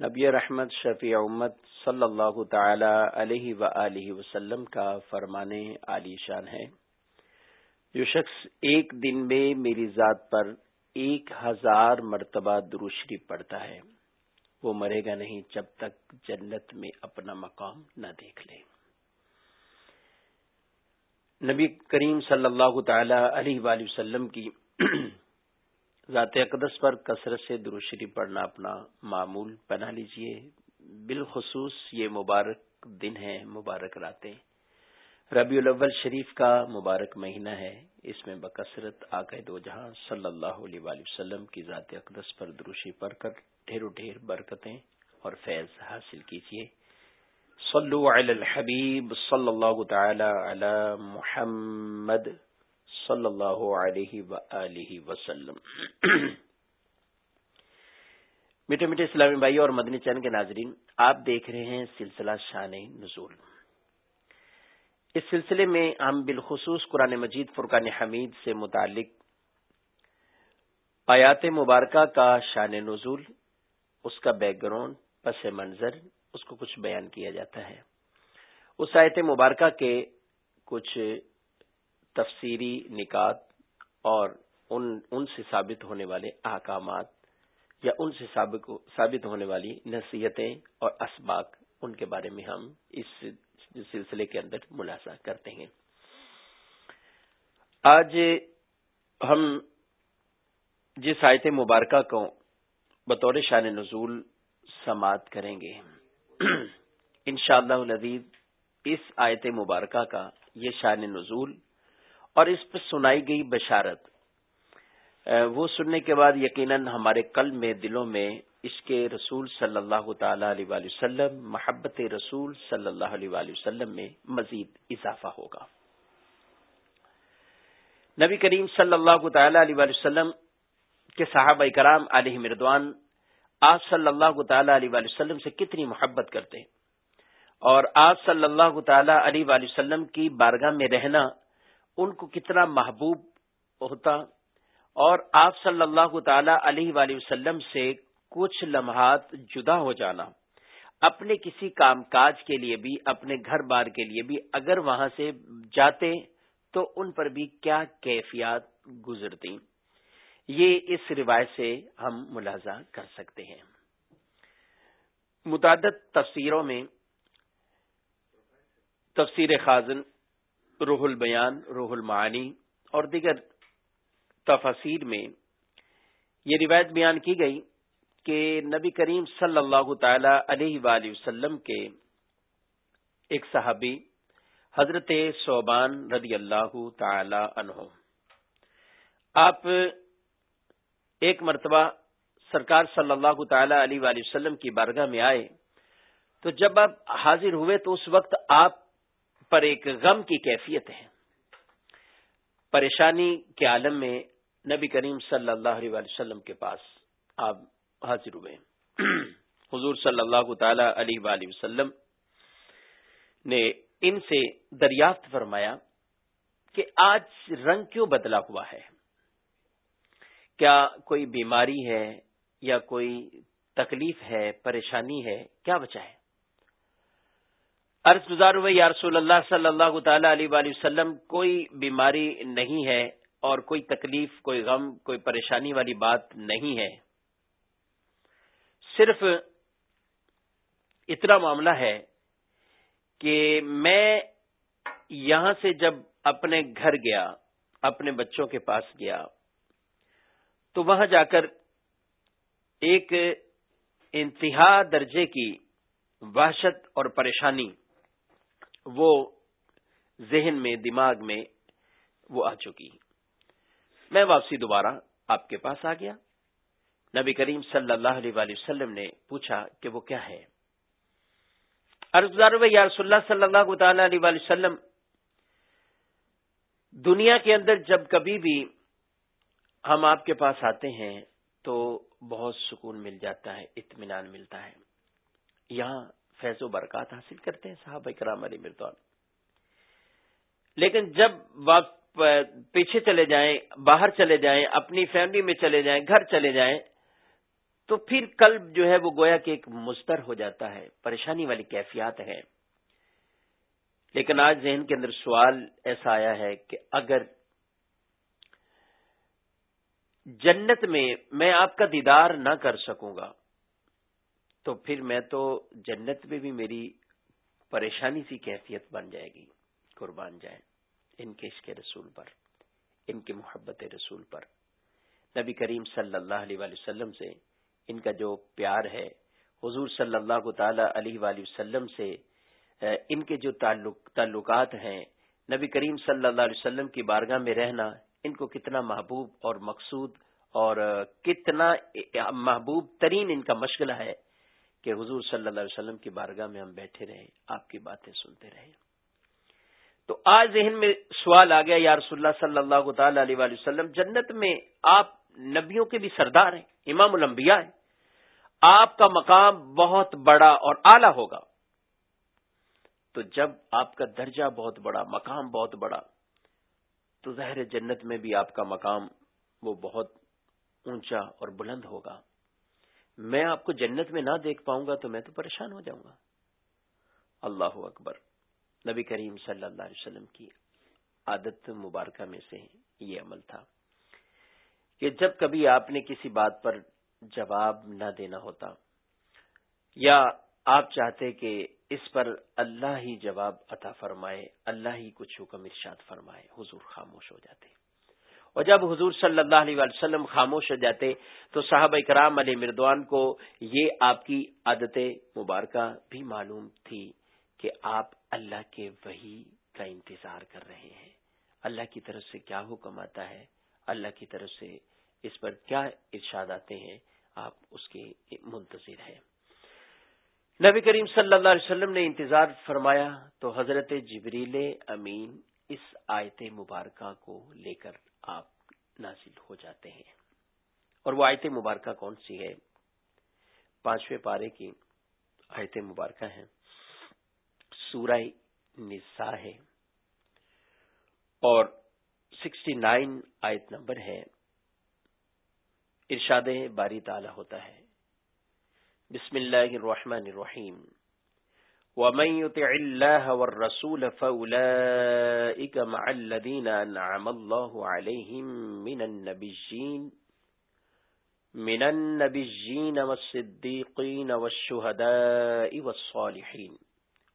نبی رحمت شفیع امت صلی اللہ تعالی علیہ و وسلم کا فرمانے علی شان ہے۔ جو شخص ایک دن میں میری ذات پر ایک ہزار مرتبہ دروشری پڑتا ہے، وہ مرے گا نہیں جب تک جنت میں اپنا مقام نہ دیکھ لے۔ نبی کریم صلی اللہ تعالی علیہ وآلہ وسلم کی ذات اقدس پر کثرت سے دروشری پڑھنا اپنا معمول بنا لیجیے۔ بالخصوص یہ مبارک دن ہے مبارک راتیں۔ ربیع الاول شریف کا مبارک مہینہ ہے۔ اس میں بکثرت آقا دو جہاں صلی اللہ علیہ وآلہ وسلم کی ذات اقدس پر دروشی پڑھ کر ڈھیر و ڈھیر برکتیں اور فیض حاصل کیجیے صلو علی الحبیب صلی اللہ تعالی علی محمد صلی اللہ علیہ وآلہ وسلم۔ میٹھے میٹھے اسلامی بھائی اور مدنی چین کے ناظرین، آپ دیکھ رہے ہیں سلسلہ شان نزول۔ اس سلسلے میں ہم بالخصوص قرآن مجید فرقان حمید سے متعلق آیات مبارکہ کا شان نزول، اس کا بیک گراؤنڈ، پس منظر، اس کو کچھ بیان کیا جاتا ہے۔ اس آیت مبارکہ کے کچھ تفسیری نکات اور ان ان سے ثابت ہونے والے احکامات یا ان سے ثابت ہونے والی نصیحتیں اور اسباق ان کے بارے میں ہم اس سلسلے کے اندر ملاحظہ کرتے ہیں۔ آج ہم جس آیت مبارکہ کو بطور شان نزول سماعت کریں گے، انشاءاللہ اللہ اس آیت مبارکہ کا یہ شان نزول اور اس پر سنائی گئی بشارت۔ وہ سننے کے بعد یقیناً ہمارے قلب میں دلوں میں اس کے رسول صلی اللہ تعالی علیہ وسلم، محبت رسول صلی اللہ علیہ وسلم میں مزید اضافہ ہوگا۔ نبی کریم صلی اللہ تعالی علیہ وسلم کے صحابہ کرام علیہ مردوان آپ صلی اللہ تعالی علیہ وسلم سے کتنی محبت کرتے اور آپ صلی اللہ تعالی علیہ وسلم کی بارگاہ میں رہنا ان کو کتنا محبوب ہوتا۔ اور آپ صلی اللہ تعالی علیہ وآلہ وسلم سے کچھ لمحات جدا ہو جانا۔ اپنے کسی کام کاج کے لیے بھی، اپنے گھر بار کے لیے بھی، اگر وہاں سے جاتے تو ان پر بھی کیا کیفیات گزرتی یہ اس روایت سے ہم ملاحظہ کر سکتے ہیں۔ متعدد تفسیروں میں تفسیر خازن روح البیان، روح المعانی اور دیگر تفاصیر میں یہ روایت بیان کی گئی کہ نبی کریم صلی اللہ تعالی علیہ وآلہ وسلم کے ایک صحابی حضرت صوبان رضی اللہ تعالی عنہ۔ آپ ایک مرتبہ سرکار صلی اللہ تعالی علیہ وآلہ وسلم کی بارگاہ میں آئے تو جب آپ حاضر ہوئے تو اس وقت آپ پر ایک غم کی کیفیت ہے۔ پریشانی کے عالم میں نبی کریم صلی اللہ علیہ وسلم کے پاس آپ حاضر ہوئے۔ حضور صلی اللہ تعالی علیہ وآلہ وسلم نے ان سے دریافت فرمایا کہ آج رنگ کیوں بدلا ہوا ہے؟ کیا کوئی بیماری ہے یا کوئی تکلیف ہے، پریشانی ہے، کیا بچا ہے؟ عرض گزار ہوئے یا رسول اللہ صلی اللہ تعالی علیہ وآلہ وسلم، کوئی بیماری نہیں ہے اور کوئی تکلیف، کوئی غم، کوئی پریشانی والی بات نہیں ہے۔ صرف اتنا معاملہ ہے کہ میں یہاں سے جب اپنے گھر گیا، اپنے بچوں کے پاس گیا، تو وہاں جا کر ایک انتہا درجے کی وحشت اور پریشانی وہ ذہن میں، دماغ میں وہ آ چکی۔ میں واپسی دوبارہ آپ کے پاس آ گیا۔ نبی کریم صلی اللہ علیہ وآلہ وسلم نے پوچھا کہ وہ کیا ہے؟ یا رسول اللہ صلی اللہ تعالی علیہ وآلہ وسلم، دنیا کے اندر جب کبھی بھی ہم آپ کے پاس آتے ہیں تو بہت سکون مل جاتا ہے، اطمینان ملتا ہے۔ یہاں فیض و برکات حاصل کرتے ہیں صحابہ کرام علی مردوان لیکن جب آپ پیچھے چلے جائیں، باہر چلے جائیں، اپنی فیملی میں چلے جائیں، گھر چلے جائیں، تو پھر قلب جو ہے وہ گویا کہ ایک مستر ہو جاتا ہے، پریشانی والی کیفیات ہے لیکن آج ذہن کے اندر سوال ایسا آیا ہے کہ اگر جنت میں میں آپ کا دیدار نہ کر سکوں گا تو پھر میں تو جنت میں بھی میری پریشانی سی کیفیت بن جائے گی، قربان جائے ان کے اس کے رسول پر، ان کے محبت رسول پر۔ نبی کریم صلی اللہ علیہ وسلم سے ان کا جو پیار ہے، حضور صلی اللہ تعالی علیہ وآلہ وسلم سے ان کے جو تعلق، تعلقات ہیں، نبی کریم صلی اللہ علیہ وسلم کی بارگاہ میں رہنا، ان کو کتنا محبوب اور مقصود اور کتنا محبوب ترین ان کا مشغلہ ہے۔ کہ حضور صلی اللہ علیہ وسلم کی بارگاہ میں ہم بیٹھے رہیں آپ کی باتیں سنتے رہیں تو آج ذہن میں سوال آ گیا، یا رسول اللہ صلی اللہ تعالی علیہ وسلم، جنت میں آپ نبیوں کے بھی سردار ہیں، امام الانبیاء ہیں۔ آپ کا مقام بہت بڑا اور اعلی ہوگا۔ تو جب آپ کا درجہ بہت بڑا، مقام بہت بڑا، تو ظاہر جنت میں بھی آپ کا مقام وہ بہت اونچا اور بلند ہوگا۔ میں آپ کو جنت میں نہ دیکھ پاؤں گا تو میں تو پریشان ہو جاؤں گا۔ اللہ اکبر۔ نبی کریم صلی اللہ علیہ وسلم کی عادت مبارکہ میں سے یہ عمل تھا کہ جب کبھی آپ نے کسی بات پر جواب نہ دینا ہوتا یا آپ چاہتے کہ اس پر اللہ ہی جواب عطا فرمائے، اللہ ہی کچھ حکم ارشاد فرمائے، حضور خاموش ہو جاتے۔ اور جب حضور صلی اللہ علیہ وسلم خاموش ہو جاتے تو صحابہ کرام علیہ مردوان کو یہ آپ کی عادت مبارکہ بھی معلوم تھی کہ آپ اللہ کے وہی کا انتظار کر رہے ہیں۔ اللہ کی طرف سے کیا حکم آتا ہے؟ اللہ کی طرف سے اس پر کیا ارشاد آتے ہیں؟ آپ اس کے منتظر ہیں۔ نبی کریم صلی اللہ علیہ وسلم نے انتظار فرمایا تو حضرت جبریل امین اس آیت مبارکہ کو لے کر آپ نازل ہو جاتے ہیں۔ اور وہ آیت مبارکہ کون سی ہے؟ پانچویں پارے کی آیت مبارکہ ہیں۔ سورہ نسا ہے۔ اور سکسٹی نائن آیت نمبر ہے۔ ارشاد باری تعالی ہوتا ہے۔ بسم اللہ الرحمن الرحیم۔ ومن يطع الله والرسول فأولئك مع الذين أنعم الله عليهم من النبيين من النبيين والصديقين والشهداء والصالحين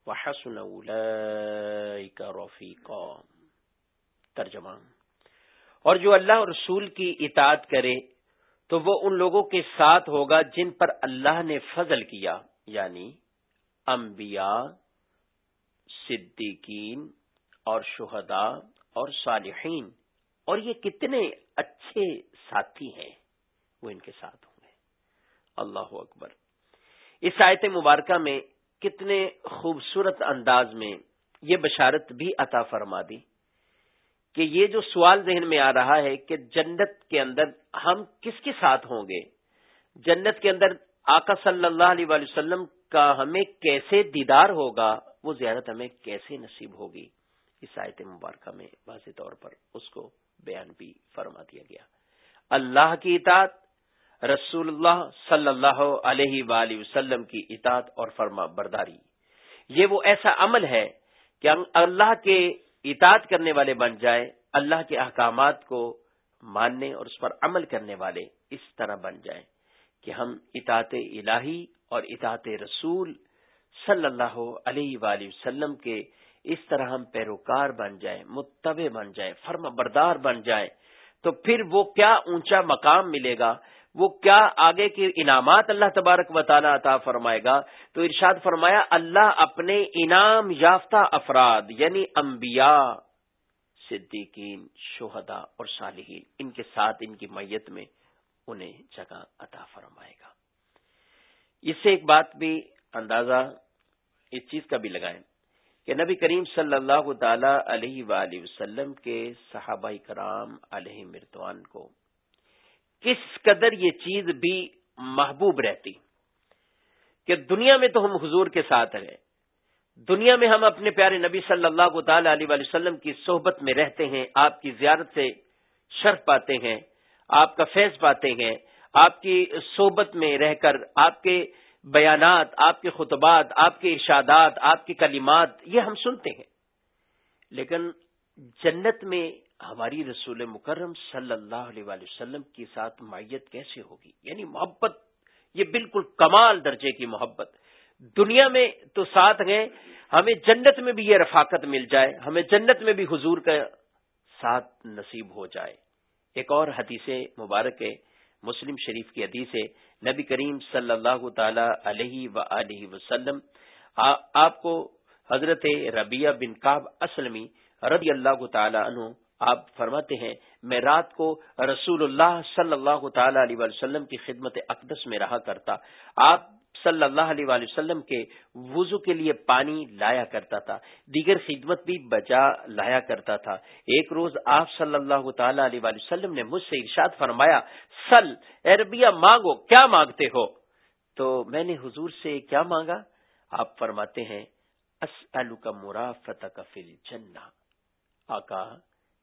وحسن أولئك رفيقا ترجمہ اور جو اللہ اور رسول کی اطاعت کرے تو وہ ان لوگوں کے ساتھ ہوگا جن پر اللہ نے فضل کیا یعنی انبیاء، صدیقین اور شہداء اور صالحین۔ اور یہ کتنے اچھے ساتھی ہیں، وہ ان کے ساتھ ہوں گے۔ اللہ اکبر۔ اس آیت مبارکہ میں کتنے خوبصورت انداز میں یہ بشارت بھی عطا فرما دی کہ یہ جو سوال ذہن میں آ رہا ہے کہ جنت کے اندر ہم کس کے ساتھ ہوں گے؟ جنت کے اندر آقا صلی اللہ علیہ وسلم کا ہمیں کیسے دیدار ہوگا، وہ زیارت ہمیں کیسے نصیب ہوگی؟ اس آیت مبارکہ میں واضح طور پر اس کو بیان بھی فرما دیا گیا۔ اللہ کی اطاعت، رسول اللہ صلی اللہ علیہ وآلہ وسلم کی اطاعت اور فرما برداری۔ یہ وہ ایسا عمل ہے کہ اللہ کے اطاعت کرنے والے بن جائیں، اللہ کے احکامات کو ماننے اور اس پر عمل کرنے والے اس طرح بن جائیں کہ ہم اطاعت الہی اور اطاعت رسول صلی اللہ علیہ وآلہ وسلم کے اس طرح ہم پیروکار بن جائیں، متبع بن جائیں فرم بردار بن جائیں، تو پھر وہ کیا اونچا مقام ملے گا؟ وہ کیا آگے کے انعامات اللہ تبارک و عطا فرمائے گا؟ تو ارشاد فرمایا، اللہ اپنے انعام یافتہ افراد یعنی انبیاء، صدیقین شہدا اور صالحین، ان کے ساتھ، ان کی میت میں انہیں جگہ عطا فرمائے گا۔ اس سے ایک بات بھی اندازہ اس چیز کا بھی لگائیں کہ نبی کریم صلی اللہ تعالی علیہ وآلہ وسلم کے صحابہ کرام علیہ مرتوان کو کس قدر یہ چیز بھی محبوب رہتی کہ دنیا میں تو ہم حضور کے ساتھ رہے دنیا میں ہم اپنے پیارے نبی صلی اللہ تعالی علیہ وسلم کی صحبت میں رہتے ہیں، آپ کی زیارت سے شرف پاتے ہیں، آپ کا فیض پاتے ہیں آپ کی صحبت میں رہ کر، آپ کے بیانات، آپ کے خطبات، آپ کے ارشادات، آپ کے کلمات، یہ ہم سنتے ہیں۔ لیکن جنت میں ہماری رسول مکرم صلی اللہ علیہ وسلم کے ساتھ معیت کیسے ہوگی؟ یعنی محبت، یہ بالکل کمال درجے کی محبت۔ دنیا میں تو ساتھ گئے ہمیں جنت میں بھی یہ رفاقت مل جائے، ہمیں جنت میں بھی حضور کا ساتھ نصیب ہو جائے۔ ایک اور حدیث مبارک ہے مسلم شریف کی حدیث ہے، نبی کریم صلی اللہ تعالی علیہ و وسلم آپ کو حضرت ربیہ بن کاب اسلمی رضی اللہ تعالی عنہ، آپ فرماتے ہیں، میں رات کو رسول اللہ صلی اللہ تعالی علیہ وسلم کی خدمت اقدس میں رہا کرتا۔ آپ صلی اللہ علیہ وآلہ وسلم کے وضو کے لیے پانی لایا کرتا تھا۔ دیگر خدمت بھی بجا لایا کرتا تھا۔ ایک روز آپ صلی اللہ تعالی علیہ وآلہ وسلم نے مجھ سے ارشاد فرمایا، سل اربیا مانگو، کیا مانگتے ہو؟ تو میں نے حضور سے کیا مانگا؟ آپ فرماتے ہیں کا مرافت کا فل جنا آقا،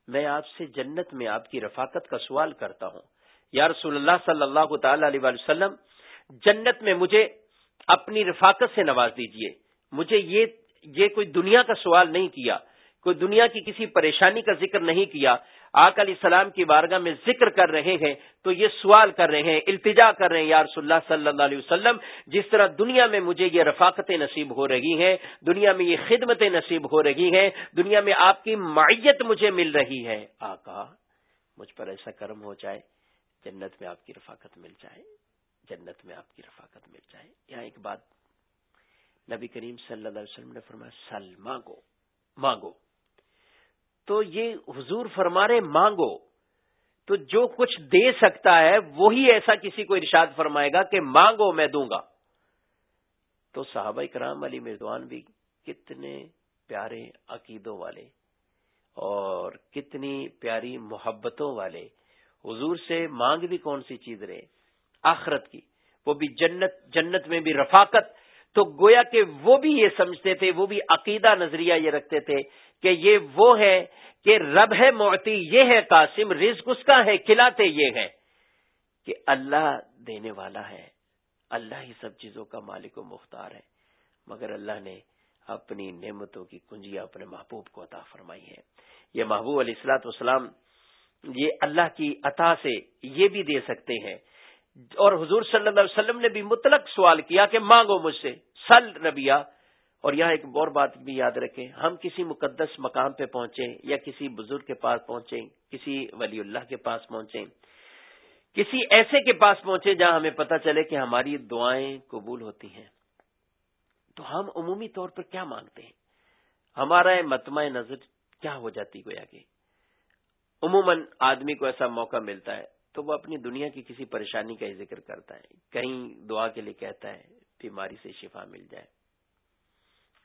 میں آپ سے جنت میں آپ کی رفاقت کا سوال کرتا ہوں۔ یا رسول اللہ صلی اللہ تعالی علیہ وسلم، جنت میں مجھے اپنی رفاقت سے نواز دیجیے۔ مجھے یہ یہ کوئی دنیا کا سوال نہیں کیا، کوئی دنیا کی کسی پریشانی کا ذکر نہیں کیا۔ آک علیہ السلام کی بارگاہ میں ذکر کر رہے ہیں تو یہ سوال کر رہے ہیں، التجا کر رہے ہیں، یا رسول اللہ صلی اللہ علیہ وسلم، جس طرح دنیا میں مجھے یہ رفاقتیں نصیب ہو رہی ہیں، دنیا میں یہ خدمتیں نصیب ہو رہی ہیں، دنیا میں آپ کی معیت مجھے مل رہی ہے۔ آقا، مجھ پر ایسا کرم ہو جائے، جنت میں آپ کی رفاقت مل جائے۔ جنت میں آپ کی رفاقت مل جائے۔ یہاں ایک بات نبی کریم صلی اللہ علیہ وسلم نے فرمایا، سل مانگو مانگو۔ تو یہ حضور فرما رہے، مانگو۔ تو جو کچھ دے سکتا ہے، وہی ایسا کسی کو ارشاد فرمائے گا کہ مانگو، میں دوں گا۔ تو صحابہ کرام علی مردوان بھی کتنے پیارے عقیدوں والے اور کتنی پیاری محبتوں والے۔ حضور سے مانگ بھی کون سی چیز رہے؟ آخرت کی، وہ بھی جنت جنت میں بھی رفاقت۔ تو گویا کہ وہ بھی یہ سمجھتے تھے، وہ بھی عقیدہ نظریہ یہ رکھتے تھے کہ یہ وہ ہے کہ رب ہے معتی یہ ہے قاسم، رزق اس کا ہے، کھلاتے یہ ہے کہ اللہ دینے والا ہے، اللہ ہی سب چیزوں کا مالک و مختار ہے۔ مگر اللہ نے اپنی نعمتوں کی کنجیاں اپنے محبوب کو عطا فرمائی ہے یہ محبوب علیہ السلاط والسلام یہ اللہ کی عطا سے یہ بھی دے سکتے ہیں اور حضور صلی اللہ علیہ وسلم نے بھی مطلق سوال کیا کہ مانگو مجھ سے، سل ربیہ اور یہاں ایک اور بات بھی یاد رکھیں، ہم کسی مقدس مقام پہ پہنچے یا کسی بزرگ کے پاس پہنچے کسی ولی اللہ کے پاس پہنچے کسی ایسے کے پاس پہنچے جہاں ہمیں پتہ چلے کہ ہماری دعائیں قبول ہوتی ہیں۔ تو ہم عمومی طور پر کیا مانگتے ہیں؟ ہمارا متمع نظر کیا ہو جاتی گویا کہ؟ عموماً آدمی کو ایسا موقع ملتا ہے تو وہ اپنی دنیا کی کسی پریشانی کا ہی ذکر کرتا ہے۔ کہیں دعا کے لیے کہتا ہے، بیماری سے شفا مل جائے۔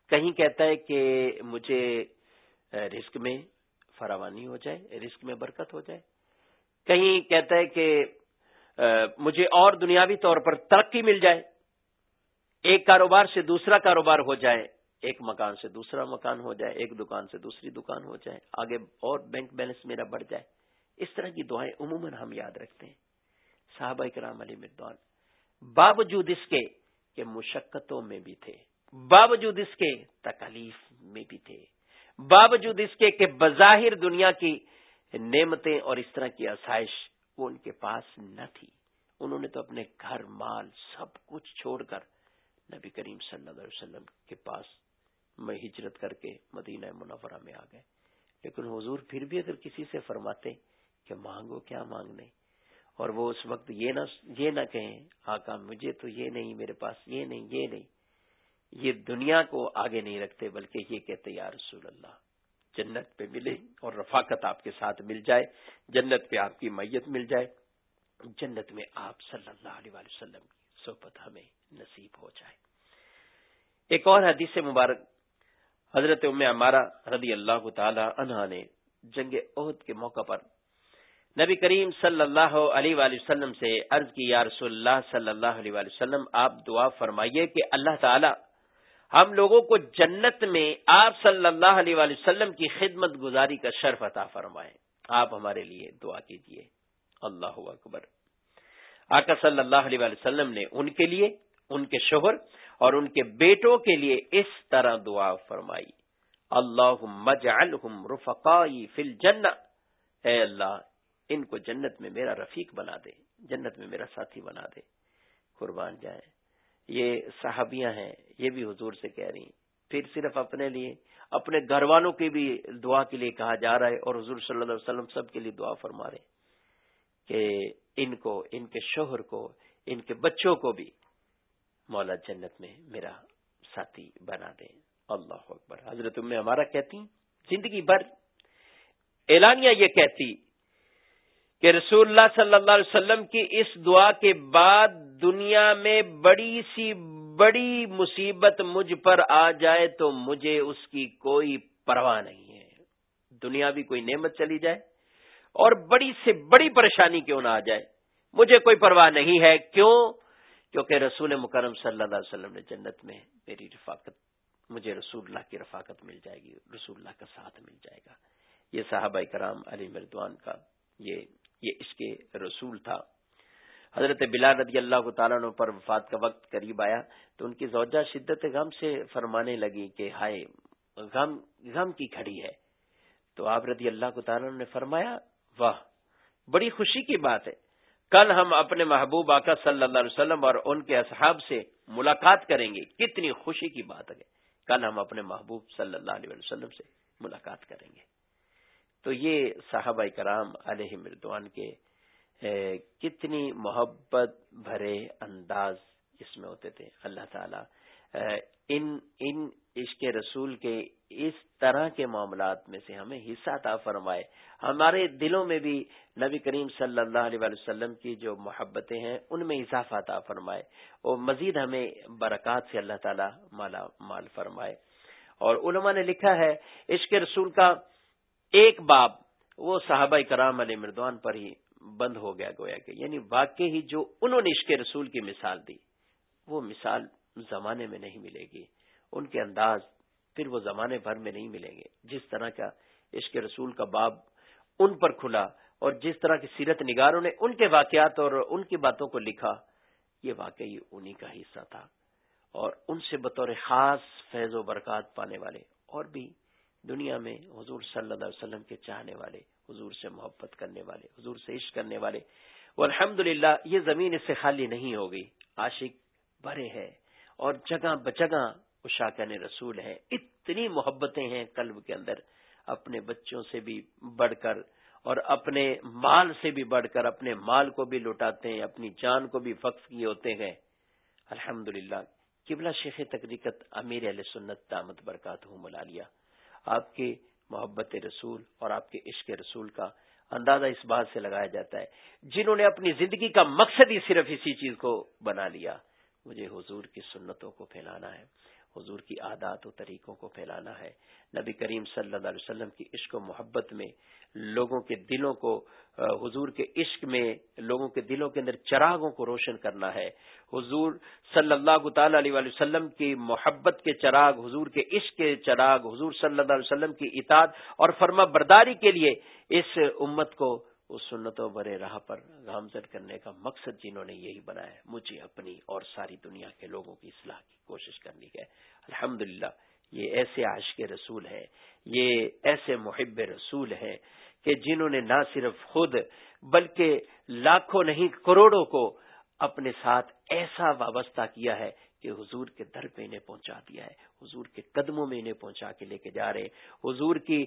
کہیں کہتا ہے کہ مجھے رسک میں فراوانی ہو جائے رسک میں برکت ہو جائے۔ کہیں کہتا ہے کہ مجھے اور دنیاوی طور پر ترقی مل جائے۔ ایک کاروبار سے دوسرا کاروبار ہو جائے، ایک مکان سے دوسرا مکان ہو جائے، ایک دکان سے دوسری دکان ہو جائے، آگے اور بینک بیلنس میرا بڑھ جائے۔ اس طرح کی دعائیں عموماً ہم یاد رکھتے ہیں۔ صحابہ کرام علی مردوان، باوجود اس کے کہ مشقتوں میں بھی تھے، باوجود اس کے تکلیف میں بھی تھے، باوجود اس کے کہ بظاہر دنیا کی نعمتیں اور اس طرح کی آسائش وہ ان کے پاس نہ تھی۔ انہوں نے تو اپنے گھر، مال، سب کچھ چھوڑ کر نبی کریم صلی اللہ علیہ وسلم کے پاس میں ہجرت کر کے مدینہ منورہ میں آ گئے۔ لیکن حضور پھر بھی اگر کسی سے فرماتے کہ مانگو کیا مانگنے؟ اور وہ اس وقت یہ نہ یہ نہ کہیں، آقا مجھے تو یہ نہیں، میرے پاس یہ نہیں یہ نہیں۔ یہ دنیا کو آگے نہیں رکھتے، بلکہ یہ کہتے، یا رسول اللہ، جنت پہ ملے اور رفاقت آپ کے ساتھ مل جائے، جنت پہ آپ کی میت مل جائے۔ جنت میں آپ صلی اللہ علیہ وسلم کی صحبت ہمیں نصیب ہو جائے۔ ایک اور حدیث مبارک، حضرت ام ہمارا رضی اللہ تعالی عنہا نے جنگ عہد کے موقع پر نبی کریم صلی اللہ علیہ وآلہ وسلم سے عرض کی، یا رسول اللہ صلی اللہ علیہ وآلہ وسلم، آپ دعا فرمائیے کہ اللہ تعالی ہم لوگوں کو جنت میں آپ صلی اللہ علیہ وآلہ وسلم کی خدمت گزاری کا شرف عطا فرمائے آپ ہمارے لیے دعا کیجیے اللہ اکبر۔ آقا صلی اللہ علیہ وسلم نے ان کے لیے، ان کے شوہر اور ان کے بیٹوں کے لیے اس طرح دعا فرمائی۔ اللہ مجعلہم رفقائی فی الجنہ۔ اے اللہ ان کو جنت میں میرا رفیق بنا دے، جنت میں میرا ساتھی بنا دے۔ قربان جائیں۔ یہ صحابیاں ہیں، یہ بھی حضور سے کہہ رہی ہیں۔ پھر صرف اپنے لیے، اپنے گھر والوں کی بھی دعا کے لیے کہا جا رہا ہے اور حضور صلی اللہ علیہ وسلم سب کے لیے دعا فرما رہے کہ ان کو، ان کے شوہر کو، ان کے بچوں کو بھی مولا جنت میں میرا ساتھی بنا دیں اللہ اکبر۔ حضرت میں ہمارا کہتی زندگی بھر اعلانیہ یہ کہتی کہ رسول اللہ صلی اللہ علیہ وسلم کی اس دعا کے بعد دنیا میں بڑی سی بڑی مصیبت مجھ پر آ جائے تو مجھے اس کی کوئی پرواہ نہیں ہے۔ دنیا بھی کوئی نعمت چلی جائے اور بڑی سے بڑی پریشانی کیوں نہ آ جائے؟ مجھے کوئی پرواہ نہیں ہے۔ کیوں؟ کیونکہ رسول مکرم صلی اللہ علیہ وسلم نے جنت میں میری رفاقت، مجھے رسول اللہ کی رفاقت مل جائے گی، رسول اللہ کا ساتھ مل جائے گا۔ یہ صحابہ کرام علی مردوان کا یہ یہ اس کے رسول تھا۔ حضرت بلال رضی اللہ تعالیٰ عنہ پر وفات کا وقت قریب آیا تو ان کی زوجہ شدت غم سے فرمانے لگی کہ ہائے، غم غم کی کھڑی ہے۔ تو آپ رضی اللہ تعالیٰ نے فرمایا، واہ، بڑی خوشی کی بات ہے۔ کل ہم اپنے محبوب آقا صلی اللہ علیہ وسلم اور ان کے اصحاب سے ملاقات کریں گے۔ کتنی خوشی کی بات ہے۔ کل ہم اپنے محبوب صلی اللہ علیہ وسلم سے ملاقات کریں گے۔ تو یہ صحابہ کرام علیہ مردوان کے کتنی محبت بھرے انداز اس میں ہوتے تھے۔ اللہ تعالی ان ان عشق رسول کے اس طرح کے معاملات میں سے ہمیں حصہ عطا فرمائے۔ ہمارے دلوں میں بھی نبی کریم صلی اللہ علیہ وسلم کی جو محبتیں ہیں، ان میں اضافہ عطا فرمائے۔ اور مزید ہمیں برکات سے اللہ تعالی مالا، مال فرمائے۔ اور علماء نے لکھا ہے، عشق رسول کا ایک باب وہ صحابہ کرام علیہ مردوان پر ہی بند ہو گیا، گویا کہ یعنی واقع ہی جو انہوں نے عشق رسول کی مثال دی، وہ مثال زمانے میں نہیں ملے گی۔ ان کے انداز پھر وہ زمانے بھر میں نہیں ملیں گے۔ جس طرح کا عشق رسول کا باب ان پر کھلا اور جس طرح کی سیرت نگاروں نے ان کے واقعات اور ان کی باتوں کو لکھا، یہ واقعی انہی کا حصہ تھا۔ اور ان سے بطور خاص فیض و برکات پانے والے اور بھی دنیا میں حضور صلی اللہ علیہ وسلم کے چاہنے والے، حضور سے محبت کرنے والے، حضور سے عشق کرنے والے۔ وہ الحمد یہ زمین اس سے خالی نہیں ہوگی، عاشق بھرے ہے اور جگہ بجگہ اشاکن رسول ہے اتنی محبتیں ہیں قلب کے اندر، اپنے بچوں سے بھی بڑھ کر اور اپنے مال سے بھی بڑھ کر، اپنے مال کو بھی لوٹاتے ہیں، اپنی جان کو بھی وقف کیے ہوتے ہیں۔ الحمد للہ قبلہ شیخ تقریقت امیر علیہ سنت دامت برکات ہوں ملا لیا آپ کی محبت رسول اور آپ کے عشق رسول کا اندازہ اس بات سے لگایا جاتا ہے۔ جنہوں نے اپنی زندگی کا مقصد ہی صرف اسی چیز کو بنا لیا، مجھے حضور کی سنتوں کو پھیلانا ہے۔ حضور کی عادات و طریقوں کو پھیلانا ہے۔ نبی کریم صلی اللہ علیہ وسلم کی عشق و محبت میں لوگوں کے دلوں کو، حضور کے عشق میں لوگوں کے دلوں کے اندر چراغوں کو روشن کرنا ہے۔ حضور صلی اللہ تعالی علیہ وسلم کی محبت کے چراغ، حضور کے عشق کے چراغ، حضور صلی اللہ علیہ وسلم کی اطاعت اور فرما برداری کے لیے اس امت کو اس سنتوں برے راہ پر گامزن کرنے کا مقصد جنہوں نے یہی بنایا مجھے اپنی اور ساری دنیا کے لوگوں کی اصلاح کی کوشش کرنی ہے۔ الحمد یہ ایسے عاشق رسول ہے یہ ایسے محب رسول ہے کہ جنہوں نے نہ صرف خود بلکہ لاکھوں نہیں، کروڑوں کو اپنے ساتھ ایسا وابستہ کیا ہے کہ حضور کے در پہ انہیں پہنچا دیا ہے۔ حضور کے قدموں میں انہیں پہنچا کے لے کے جا رہے حضور کی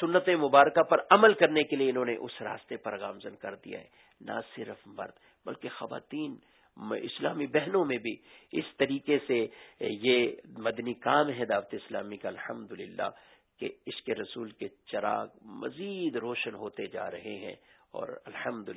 سنت مبارکہ پر عمل کرنے کے لیے انہوں نے اس راستے پر گامزن کر دیا ہے۔ نہ صرف مرد، بلکہ خواتین اسلامی بہنوں میں بھی۔ اس طریقے سے یہ مدنی کام ہے دعوت اسلامی کا۔ الحمد کہ عشق رسول کے چراغ مزید روشن ہوتے جا رہے ہیں۔ اور الحمد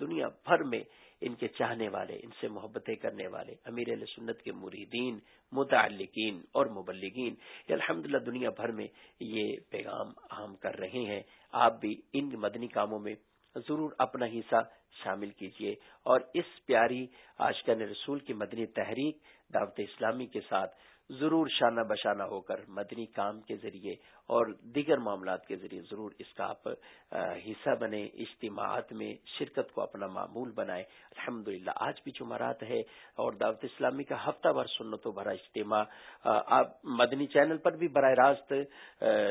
دنیا بھر میں ان کے چاہنے والے، ان سے محبتیں کرنے والے، امیر علیہ سنت کے مریدین، متعلقین اور مبلگین الحمد دنیا بھر میں یہ پیغام عام کر رہے ہیں۔ آپ بھی ان مدنی کاموں میں ضرور اپنا حصہ شامل کیجیے اور اس پیاری آشکن رسول کی مدنی تحریک دعوت اسلامی کے ساتھ ضرور شانہ بشانہ ہو کر مدنی کام کے ذریعے اور دیگر معاملات کے ذریعے ضرور اس کا آپ حصہ بنے اجتماعات میں شرکت کو اپنا معمول بنائے الحمد آج بھی جمعرات ہے اور دعوت اسلامی کا ہفتہ بھر سنتوں بھرا اجتماع آپ مدنی چینل پر بھی براہ راست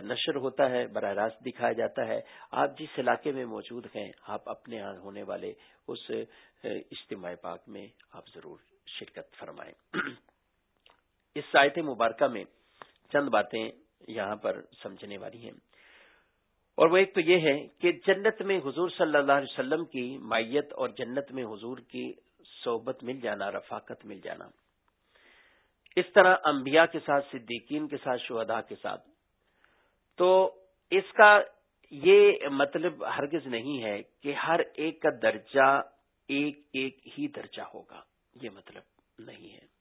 نشر ہوتا ہے، براہ راست دکھایا جاتا ہے۔ آپ جس علاقے میں موجود ہیں، آپ اپنے یہاں ہونے والے اس اجتماع پاک میں آپ ضرور شرکت فرمائیں۔ اس سائت مبارکہ میں چند باتیں یہاں پر سمجھنے والی ہیں۔ اور وہ ایک تو یہ ہے کہ جنت میں حضور صلی اللہ علیہ وسلم کی مائیت اور جنت میں حضور کی صحبت مل جانا، رفاقت مل جانا۔ اس طرح انبیاء کے ساتھ، صدیقین کے ساتھ، شہداء کے ساتھ۔ تو اس کا یہ مطلب ہرگز نہیں ہے کہ ہر ایک کا درجہ ایک ایک ہی درجہ ہوگا، یہ مطلب نہیں ہے۔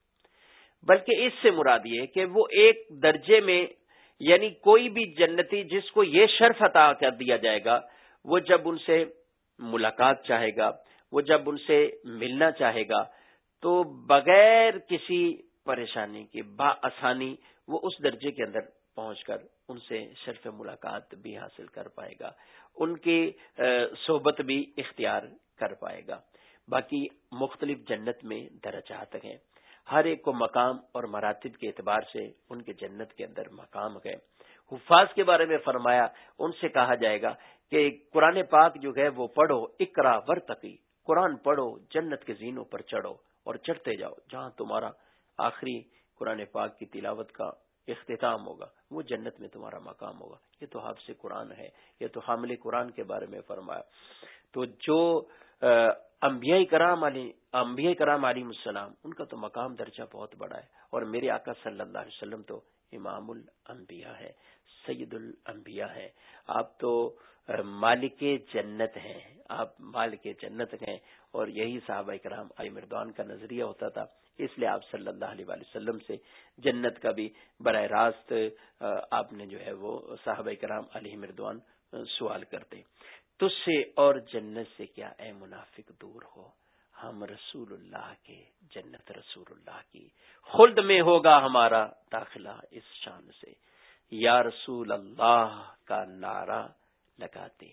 بلکہ اس سے مراد یہ کہ وہ ایک درجے میں یعنی کوئی بھی جنتی جس کو یہ شرف عطا کر دیا جائے گا، وہ جب ان سے ملاقات چاہے گا، وہ جب ان سے ملنا چاہے گا، تو بغیر کسی پریشانی کے آسانی وہ اس درجے کے اندر پہنچ کر ان سے شرف ملاقات بھی حاصل کر پائے گا، ان کی صحبت بھی اختیار کر پائے گا۔ باقی مختلف جنت میں درجات ہیں۔ ہر ایک کو مقام اور مراتب کے اعتبار سے ان کے جنت کے اندر مقام ہے۔ حفاظ کے بارے میں فرمایا، ان سے کہا جائے گا کہ قرآن پاک جو ہے وہ پڑھو اکرا ور تقی قرآن پڑھو، جنت کے زینوں پر چڑھو اور چڑھتے جاؤ، جہاں تمہارا آخری قرآن پاک کی تلاوت کا اختتام ہوگا، وہ جنت میں تمہارا مقام ہوگا۔ یہ تو حافظ قرآن ہے، یہ تو حامل قرآن کے بارے میں فرمایا۔ تو جو انبیاء کرام علی انبیاء کرام علی السلام، ان کا تو مقام درجہ بہت بڑا ہے، اور میرے آقا صلی اللہ علیہ وسلم تو امام الانبیاء ہے سید الانبیاء ہے آپ تو مالک جنت ہیں، آپ مالک جنت ہیں، اور یہی صحابہ کرام علی مردوان کا نظریہ ہوتا تھا، اس لیے آپ صلی اللہ علیہ وسلم سے جنت کا بھی براہ راست آپ نے جو ہے وہ صحابہ کرام علی مردوان سوال کرتے۔ تج سے اور جنت سے کیا اے منافق دور ہو؟ ہم رسول اللہ کے، جنت رسول اللہ کی۔ خلد میں ہوگا ہمارا داخلہ اس شان سے۔ یا رسول اللہ کا نعرہ لگاتے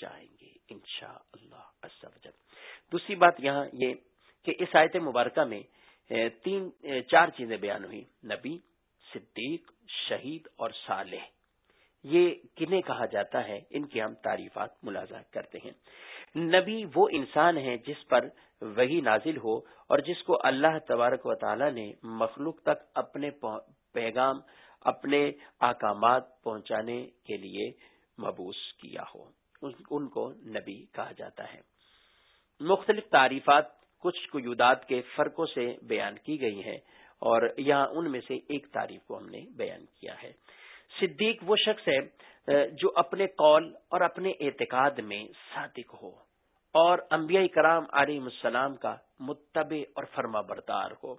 جائیں گے انشاء اللہ دوسری بات یہاں یہ کہ اس آیت مبارکہ میں تین چار چیزیں بیان ہوئی نبی، صدیق، شہید اور صالح۔ یہ کنہیں کہا جاتا ہے؟ ان کی ہم تعریفات ملازہ کرتے ہیں۔ نبی وہ انسان ہے جس پر وہی نازل ہو اور جس کو اللہ تبارک و تعالی نے مخلوق تک اپنے پیغام، اپنے احکامات پہنچانے کے لیے مبوس کیا ہو۔ ان کو نبی کہا جاتا ہے۔ مختلف تعریفات کچھ قیودات کے فرقوں سے بیان کی گئی ہیں اور یہاں ان میں سے ایک تعریف کو ہم نے بیان کیا ہے۔ صدیق وہ شخص ہے جو اپنے قول اور اپنے اعتقاد میں صادق ہو اور انبیاء کرام علیہ السلام کا متبع اور فرما بردار ہو۔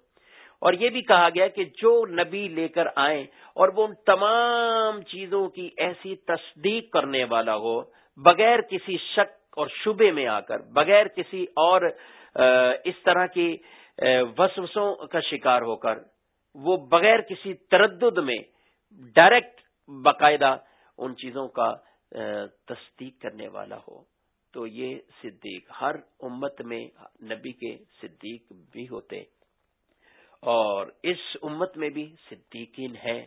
اور یہ بھی کہا گیا کہ جو نبی لے کر آئیں اور وہ ان تمام چیزوں کی ایسی تصدیق کرنے والا ہو، بغیر کسی شک اور شبے میں آ کر، بغیر کسی اور اس طرح کی وسوسوں کا شکار ہو کر، وہ بغیر کسی تردد میں ڈائریکٹ باقاعدہ ان چیزوں کا تصدیق کرنے والا ہو۔ تو یہ صدیق، ہر امت میں نبی کے صدیق بھی ہوتے۔ اور اس امت میں بھی صدیقین ہے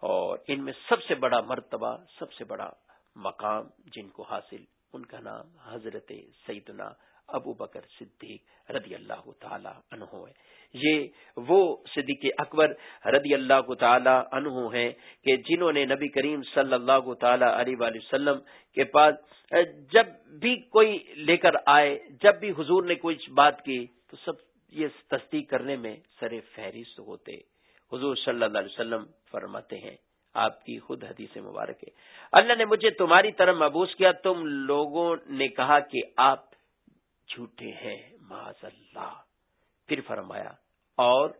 اور ان میں سب سے بڑا مرتبہ، سب سے بڑا مقام جن کو حاصل، ان کا نام حضرت سیدنا ابو بکر صدیق رضی اللہ تعالی عنہ ہے یہ وہ صدیق اکبر رضی اللہ تعالی عنہ ہیں کہ جنہوں نے نبی کریم صلی اللہ تعالی علیہ وآلہ وسلم کے پاس جب بھی کوئی لے کر آئے، جب بھی حضور نے کوئی بات کی، تو سب یہ تصدیق کرنے میں سر فہرست ہوتے۔ حضور صلی اللہ علیہ وسلم فرماتے ہیں، آپ کی خود حدیث مبارک ہے۔ اللہ نے مجھے تمہاری طرف محبوس کیا، تم لوگوں نے کہا کہ آپ جھوٹے ہیں معذ اللہ پھر فرمایا، اور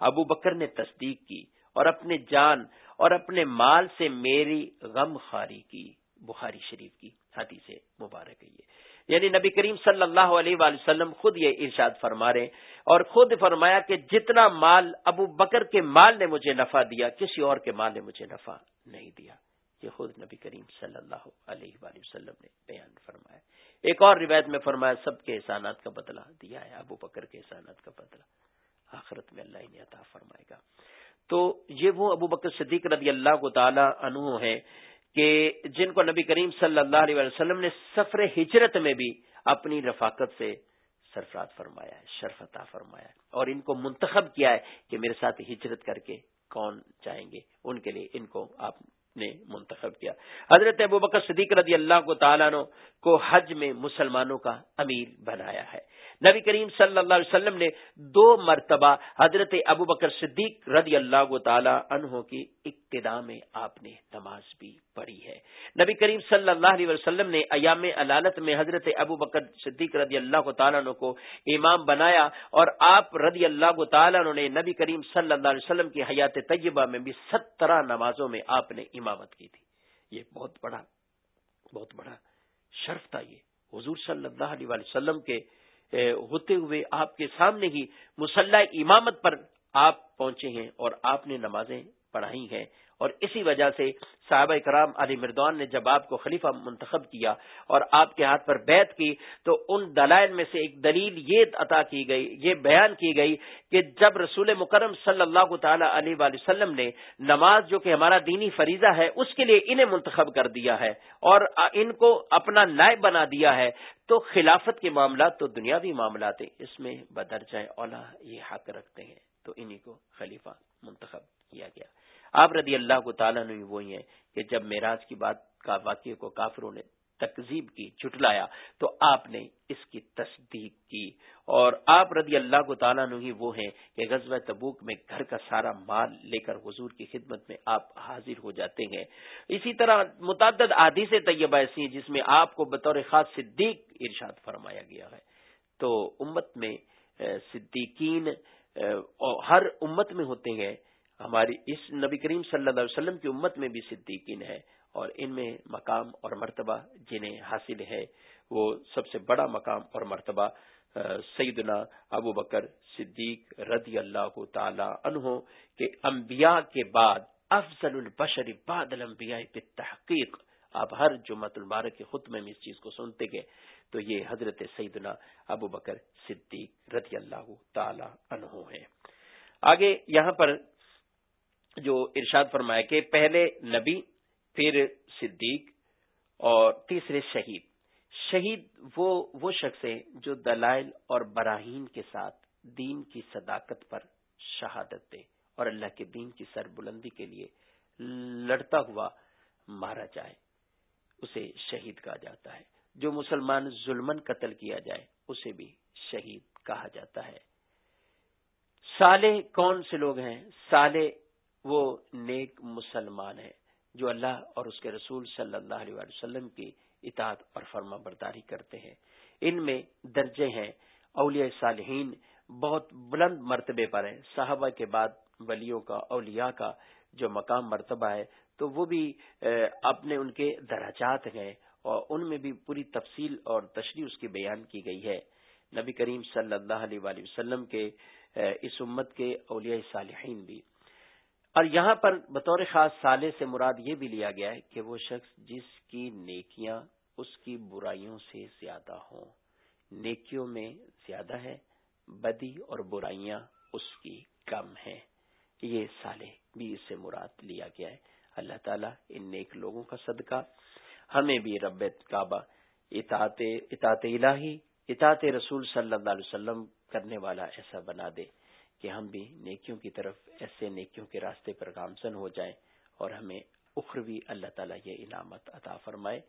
ابو بکر نے تصدیق کی اور اپنے جان اور اپنے مال سے میری غم خاری کی، بخاری شریف کی، حدیث مبارک ہے یعنی نبی کریم صلی اللہ علیہ وآلہ وسلم خود یہ ارشاد فرما رہے اور خود فرمایا کہ جتنا مال ابو بکر کے مال نے مجھے نفع دیا، کسی اور کے مال نے مجھے نفع نہیں دیا۔ یہ خود نبی کریم صلی اللہ علیہ وآلہ وسلم نے بیان فرمایا۔ ایک اور روایت میں فرمایا، سب کے احسانات کا بدلہ دیا ہے، ابو بکر کے احسانات کا بدلہ۔ آخرت میں اللہ انہیں عطا فرمائے گا۔ تو یہ وہ ابو بکر صدیق رضی اللہ کو تعالی عنہ ہے کہ جن کو نبی کریم صلی اللہ علیہ وسلم نے سفر ہجرت میں بھی اپنی رفاقت سے سرفراد فرمایا ہے، شرف عطا فرمایا ہے۔ اور ان کو منتخب کیا ہے کہ میرے ساتھ ہجرت کر کے کون جائیں گے؟ ان کے لیے ان کو آپ نے منتخب کیا۔ حضرت ابو بکر صدیق رضی اللہ کو تعالیٰ کو حج میں مسلمانوں کا امیر بنایا ہے۔ نبی کریم صلی اللہ علیہ وسلم نے دو مرتبہ حضرت ابو بکر صدیق رضی اللہ تعالی عنہ کی ابتدا میں آپ نے نماز بھی پڑھی ہے۔ نبی کریم صلی اللہ علیہ وسلم نے ایام علالت میں حضرت ابو بکر صدیق رضی اللہ تعالیٰ عنہ کو امام بنایا اور آپ رضی اللہ تعالیٰ عنہ نے نبی کریم صلی اللہ علیہ وسلم کی حیات طیبہ میں بھی سترہ نمازوں میں آپ نے امامت کی تھی۔ یہ بہت بڑا بہت بڑا شرف تھا یہ۔ حضور صلی اللہ علیہ وسلم کے ہوتے ہوئے آپ کے سامنے ہی مسلح امامت پر آپ پہنچے ہیں اور آپ نے نمازیں پڑھائی ہیں۔ اور اسی وجہ سے صحابہ کرام علی مردوان نے جب آپ کو خلیفہ منتخب کیا اور آپ کے ہاتھ پر بیت کی تو ان دلائل میں سے ایک دلیل یہ عطا کی گئی، یہ بیان کی گئی کہ جب رسول مکرم صلی اللہ تعالی علیہ وسلم نے نماز جو کہ ہمارا دینی فریضہ ہے، اس کے لیے انہیں منتخب کر دیا ہے اور ان کو اپنا نائب بنا دیا ہے تو خلافت کے معاملات تو دنیاوی معاملات اس میں بدرجہ اولا یہ حق رکھتے ہیں۔ تو انہی کو خلیفہ منتخب کیا گیا۔ آپ رضی اللہ کو تعالیٰ نے وہی ہیں کہ جب معراج کی بات کا واقعے کو کافروں نے تکزیب کی، جھٹلایا، تو آپ نے اس کی تصدیق کی۔ اور آپ رضی اللہ کو تعالیٰ نے ہی وہ ہیں کہ غزوہ تبوک میں گھر کا سارا مال لے کر حضور کی خدمت میں آپ حاضر ہو جاتے ہیں۔ اسی طرح متعدد آدھی سے طیبہ ایسی ہیں جس میں آپ کو بطور خاص صدیق ارشاد فرمایا گیا ہے۔ تو امت میں صدیقین ہر امت میں ہوتے ہیں۔ ہماری اس نبی کریم صلی اللہ علیہ وسلم کی امت میں بھی صدیقین ہے اور ان میں مقام اور مرتبہ جنہیں حاصل ہے وہ سب سے بڑا مقام اور مرتبہ سیدنا ابو بکر صدیق رضی اللہ تعالی عنہ کے انبیاء کے بعد افضل البشر بعد الانبیاء پہ تحقیق آپ ہر جمعت المبارک کے خطبے میں اس چیز کو سنتے گئے تو یہ حضرت سیدنا ابو بکر صدیق رضی اللہ تعالی عنہ ہے آگے یہاں پر جو ارشاد فرمایا کہ پہلے نبی، پھر صدیق اور تیسرے شہید۔ شہید وہ وہ شخص ہے جو دلائل اور براہین کے ساتھ دین کی صداقت پر شہادت دے اور اللہ کے دین کی سر بلندی کے لیے لڑتا ہوا مارا جائے، اسے شہید کہا جاتا ہے۔ جو مسلمان ظلمن قتل کیا جائے، اسے بھی شہید کہا جاتا ہے۔ سالے کون سے لوگ ہیں؟ سالے وہ نیک مسلمان ہے جو اللہ اور اس کے رسول صلی اللہ علیہ وسلم کی اطاعت اور فرما برداری کرتے ہیں۔ ان میں درجے ہیں۔ اولیاء صالحین بہت بلند مرتبے پر ہیں۔ صحابہ کے بعد ولیوں کا، اولیاء کا جو مقام مرتبہ ہے، تو وہ بھی اپنے ان کے دراجات ہیں۔ اور ان میں بھی پوری تفصیل اور تشریح اس کی بیان کی گئی ہے۔ نبی کریم صلی اللہ علیہ وسلم کے اس امت کے اولیاء صالحین بھی۔ اور یہاں پر بطور خاص سالے سے مراد یہ بھی لیا گیا ہے کہ وہ شخص جس کی نیکیاں اس کی برائیوں سے زیادہ ہوں۔ نیکیوں میں زیادہ ہے، بدی اور برائیاں اس کی کم ہیں۔ یہ سالے بھی اس سے مراد لیا گیا ہے۔ اللہ تعالیٰ ان نیک لوگوں کا صدقہ ہمیں بھی رب کعبہ، اطاعت اطاعت الہی، اطاعت رسول صلی اللہ علیہ وسلم کرنے والا ایسا بنا دے کہ ہم بھی نیکیوں کی طرف، ایسے نیکیوں کے راستے پر گامزن ہو جائیں اور ہمیں اخروی اللہ تعالیٰ یہ انعامت عطا فرمائے۔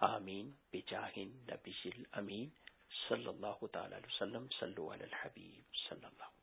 آمین۔ بجاہن نبی امین صلی اللہ تعالی وسلم صلی اللہ الحبیب صلی اللہ